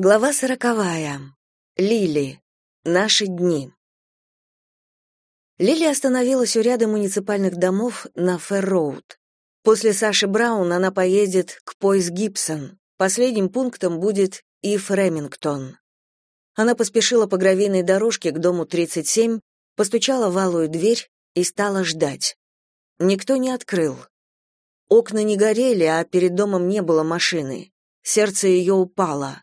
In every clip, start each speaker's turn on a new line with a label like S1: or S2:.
S1: Глава сороковая. Лили. Наши дни. Лили остановилась у ряда муниципальных домов на Фэр-Роуд. После Саши Браун она поедет к Пойс Гибсон. Последним пунктом будет Ив Ремингтон. Она поспешила по гравийной дорожке к дому 37, постучала в алую дверь и стала ждать. Никто не открыл. Окна не горели, а перед домом не было машины. Сердце ее упало.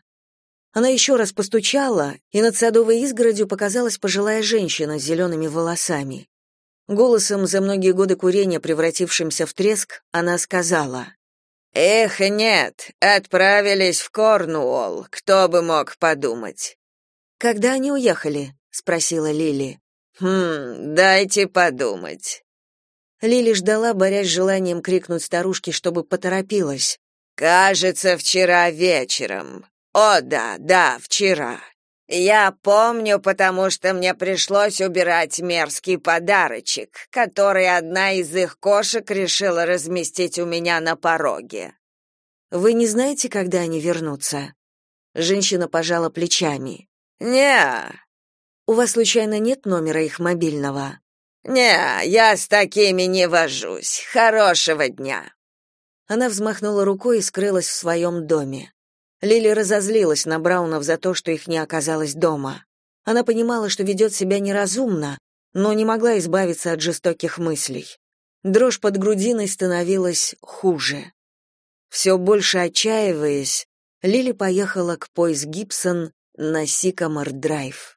S1: Она еще раз постучала, и над садовой изгородью показалась пожилая женщина с зелеными волосами. Голосом за многие годы курения, превратившимся в треск, она сказала:
S2: "Эх, нет, отправились в Корнуолл, кто бы мог подумать".
S1: "Когда они уехали?" спросила Лили.
S2: "Хм, дайте подумать".
S1: Лили ждала, борясь с желанием крикнуть старушке, чтобы поторопилась.
S2: «Кажется, вчера вечером. О, да, да, вчера. Я помню, потому что мне пришлось убирать мерзкий подарочек, который одна из их кошек решила разместить у меня на пороге.
S1: Вы не знаете, когда они вернутся? Женщина пожала плечами.
S2: Не.
S1: У вас случайно нет номера их мобильного?
S2: Не, я с такими не вожусь. Хорошего дня.
S1: Она взмахнула рукой и скрылась в своем доме. Лили разозлилась на Браунов за то, что их не оказалось дома. Она понимала, что ведет себя неразумно, но не могла избавиться от жестоких мыслей. Дрожь под грудиной становилась хуже. Все больше отчаиваясь, Лили поехала к Пойс Гибсон на Сикамор-драйв.